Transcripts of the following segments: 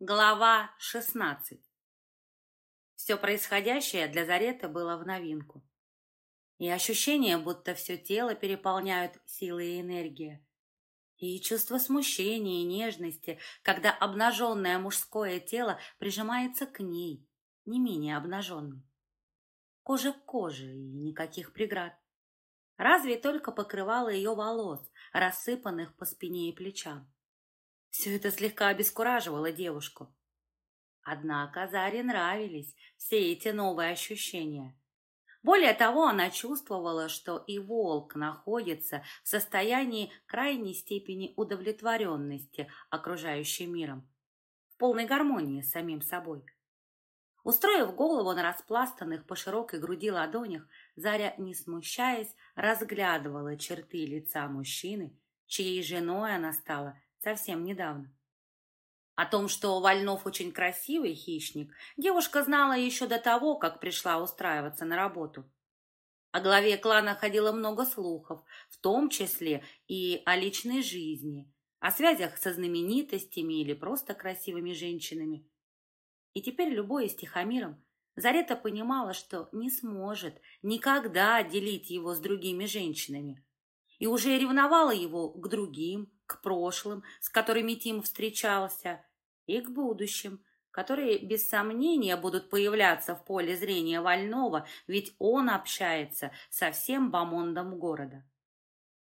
Глава 16 Все происходящее для Зареты было в новинку. И ощущение, будто все тело переполняют силы и энергия. И чувство смущения и нежности, когда обнаженное мужское тело прижимается к ней, не менее обнаженной. Кожа к коже и никаких преград. Разве только покрывало ее волос, рассыпанных по спине и плечам. Все это слегка обескураживало девушку. Однако Заре нравились все эти новые ощущения. Более того, она чувствовала, что и волк находится в состоянии крайней степени удовлетворенности окружающим миром, в полной гармонии с самим собой. Устроив голову на распластанных по широкой груди ладонях, Заря, не смущаясь, разглядывала черты лица мужчины, чьей женой она стала совсем недавно. О том, что Вольнов очень красивый хищник, девушка знала еще до того, как пришла устраиваться на работу. О главе клана ходило много слухов, в том числе и о личной жизни, о связях со знаменитостями или просто красивыми женщинами. И теперь любой с Тихомиром Зарета понимала, что не сможет никогда отделить его с другими женщинами. И уже ревновала его к другим, к прошлым, с которыми Тим встречался, и к будущим, которые без сомнения будут появляться в поле зрения Вольного, ведь он общается со всем бомондом города.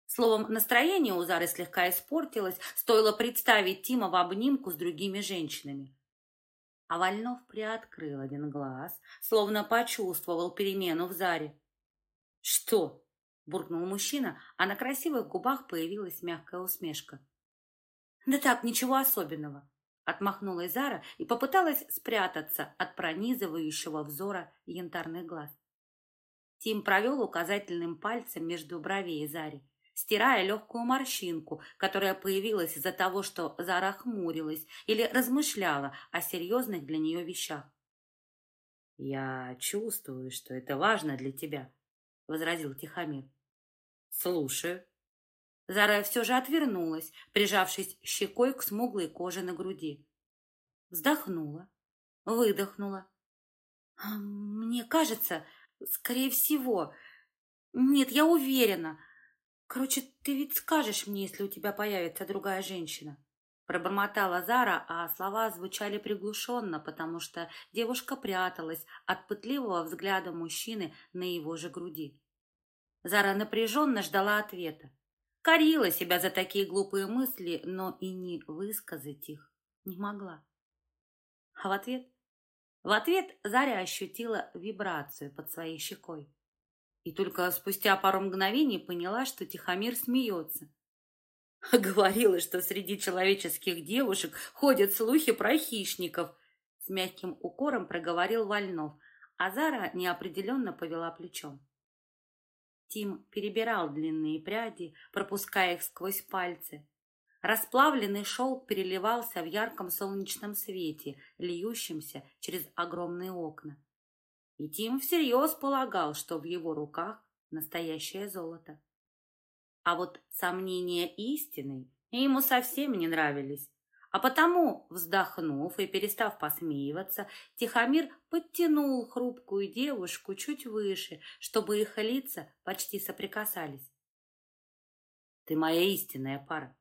Словом, настроение у Зары слегка испортилось, стоило представить Тима в обнимку с другими женщинами. А Вольнов приоткрыл один глаз, словно почувствовал перемену в Заре. «Что?» Буркнул мужчина, а на красивых губах появилась мягкая усмешка. «Да так, ничего особенного», — отмахнулась Зара и попыталась спрятаться от пронизывающего взора янтарных глаз. Тим провел указательным пальцем между бровей Зари, стирая легкую морщинку, которая появилась из-за того, что Зара хмурилась или размышляла о серьезных для нее вещах. «Я чувствую, что это важно для тебя», — возразил Тихомир. «Слушаю». Зара все же отвернулась, прижавшись щекой к смуглой коже на груди. Вздохнула, выдохнула. «А, «Мне кажется, скорее всего. Нет, я уверена. Короче, ты ведь скажешь мне, если у тебя появится другая женщина». Пробормотала Зара, а слова звучали приглушенно, потому что девушка пряталась от пытливого взгляда мужчины на его же груди. Зара напряженно ждала ответа. Корила себя за такие глупые мысли, но и не высказать их не могла. А в ответ? В ответ Заря ощутила вибрацию под своей щекой. И только спустя пару мгновений поняла, что Тихомир смеется. Говорила, что среди человеческих девушек ходят слухи про хищников. С мягким укором проговорил Вольнов, а Зара неопределенно повела плечом. Тим перебирал длинные пряди, пропуская их сквозь пальцы. Расплавленный шелк переливался в ярком солнечном свете, льющемся через огромные окна. И Тим всерьез полагал, что в его руках настоящее золото. А вот сомнения истины ему совсем не нравились. А потому, вздохнув и перестав посмеиваться, Тихомир подтянул хрупкую девушку чуть выше, чтобы их лица почти соприкасались. «Ты моя истинная пара.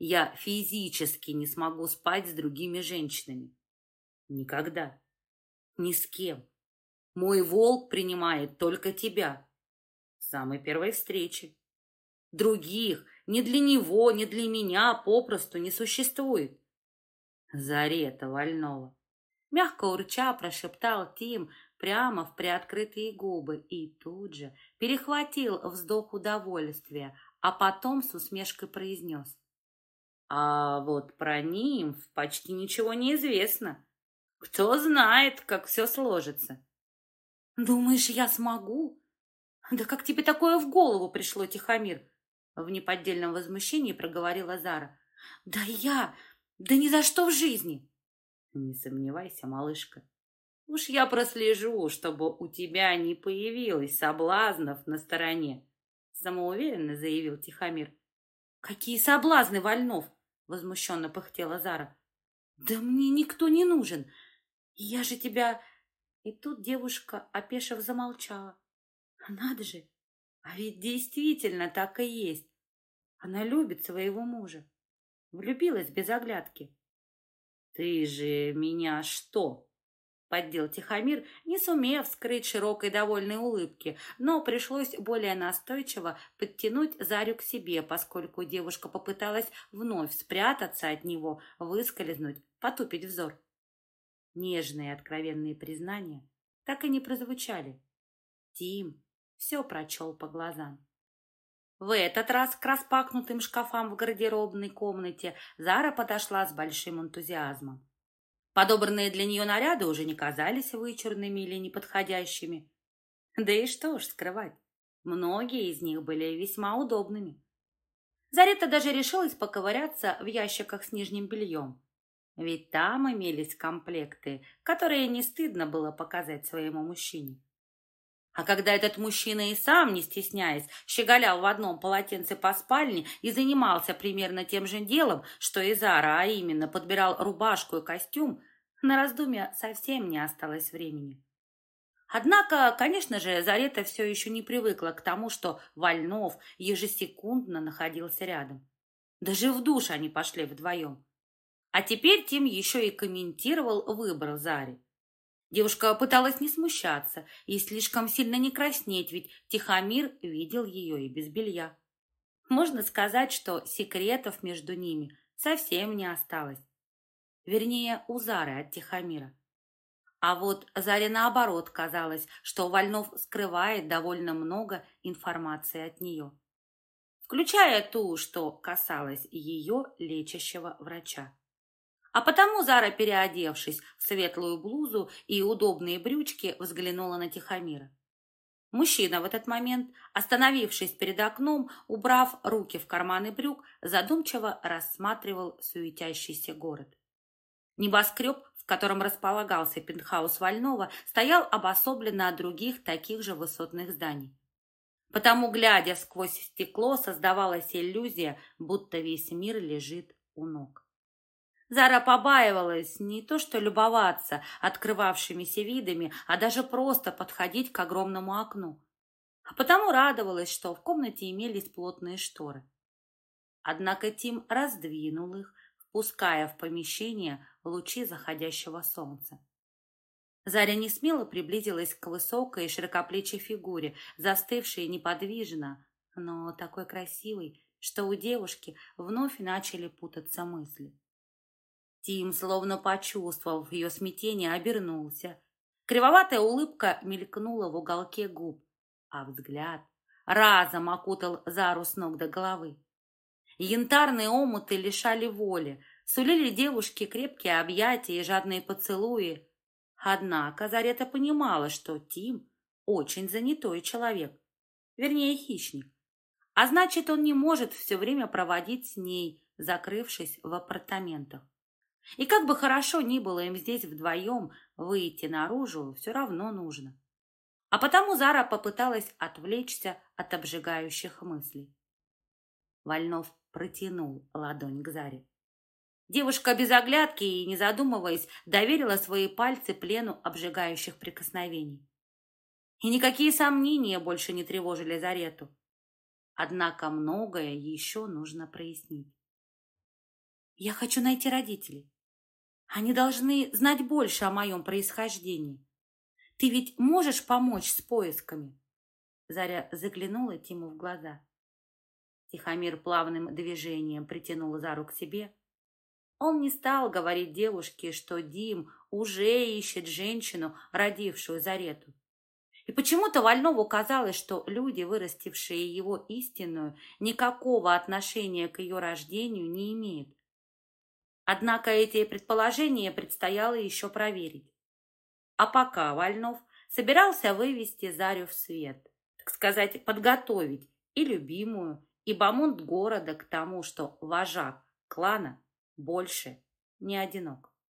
Я физически не смогу спать с другими женщинами. Никогда. Ни с кем. Мой волк принимает только тебя. С самой первой встречи. Других ни для него, ни для меня попросту не существует. Зарета Вольного. Мягко урча прошептал Тим прямо в приоткрытые губы и тут же перехватил вздох удовольствия, а потом с усмешкой произнес. А вот про нимф почти ничего не известно. Кто знает, как все сложится. Думаешь, я смогу? Да как тебе такое в голову пришло, Тихомир? В неподдельном возмущении проговорила Зара. «Да я! Да ни за что в жизни!» «Не сомневайся, малышка. Уж я прослежу, чтобы у тебя не появилось соблазнов на стороне», самоуверенно заявил Тихомир. «Какие соблазны, Вольнов!» возмущенно пыхтела Зара. Да мне никто не нужен. Я же тебя... И тут девушка, опешив, замолчала. Надо же, а ведь действительно так и есть. Она любит своего мужа. Влюбилась без оглядки. Ты же меня что? Поддел Тихомир, не сумев скрыть широкой довольной улыбки, но пришлось более настойчиво подтянуть Зарю к себе, поскольку девушка попыталась вновь спрятаться от него, выскользнуть, потупить взор. Нежные откровенные признания так и не прозвучали. Тим все прочел по глазам. В этот раз к распахнутым шкафам в гардеробной комнате Зара подошла с большим энтузиазмом. Подобранные для нее наряды уже не казались вычурными или неподходящими. Да и что ж скрывать, многие из них были весьма удобными. Зарета даже решилась поковыряться в ящиках с нижним бельем. Ведь там имелись комплекты, которые не стыдно было показать своему мужчине. А когда этот мужчина и сам, не стесняясь, щеголял в одном полотенце по спальне и занимался примерно тем же делом, что и Зара, а именно подбирал рубашку и костюм, на раздумья совсем не осталось времени. Однако, конечно же, Зарета все еще не привыкла к тому, что Вольнов ежесекундно находился рядом. Даже в душ они пошли вдвоем. А теперь Тим еще и комментировал выбор Зари. Девушка пыталась не смущаться и слишком сильно не краснеть, ведь Тихомир видел ее и без белья. Можно сказать, что секретов между ними совсем не осталось. Вернее, у Зары от Тихомира. А вот Заре наоборот казалось, что Вольнов скрывает довольно много информации от нее. Включая ту, что касалось ее лечащего врача. А потому Зара, переодевшись в светлую блузу и удобные брючки, взглянула на Тихомира. Мужчина в этот момент, остановившись перед окном, убрав руки в карманы брюк, задумчиво рассматривал суетящийся город. Небоскреб, в котором располагался пентхаус Вольнова, стоял обособленно от других таких же высотных зданий. Потому, глядя сквозь стекло, создавалась иллюзия, будто весь мир лежит у ног. Зара побаивалась не то что любоваться открывавшимися видами, а даже просто подходить к огромному окну. А потому радовалась, что в комнате имелись плотные шторы. Однако Тим раздвинул их, впуская в помещение лучи заходящего солнца. Заря не смело приблизилась к высокой и широкоплечей фигуре, застывшей неподвижно, но такой красивой, что у девушки вновь начали путаться мысли. Тим, словно почувствовав ее смятение, обернулся. Кривоватая улыбка мелькнула в уголке губ, а взгляд разом окутал Зару с ног до головы. Янтарные омуты лишали воли, сулили девушке крепкие объятия и жадные поцелуи. Однако Зарета понимала, что Тим очень занятой человек, вернее хищник. А значит, он не может все время проводить с ней, закрывшись в апартаментах. И как бы хорошо ни было им здесь вдвоем, выйти наружу все равно нужно. А потому Зара попыталась отвлечься от обжигающих мыслей. Вольнов протянул ладонь к Заре. Девушка без оглядки и, не задумываясь, доверила свои пальцы плену обжигающих прикосновений. И никакие сомнения больше не тревожили Зарету. Однако многое еще нужно прояснить. Я хочу найти родителей. Они должны знать больше о моем происхождении. Ты ведь можешь помочь с поисками?» Заря заглянула Тиму в глаза. Тихомир плавным движением притянул Зару к себе. Он не стал говорить девушке, что Дим уже ищет женщину, родившую Зарету. И почему-то Вольнову казалось, что люди, вырастившие его истинную, никакого отношения к ее рождению не имеют. Однако эти предположения предстояло еще проверить. А пока Вольнов собирался вывести Зарю в свет, так сказать, подготовить и любимую, и бамонт города к тому, что вожак клана больше не одинок.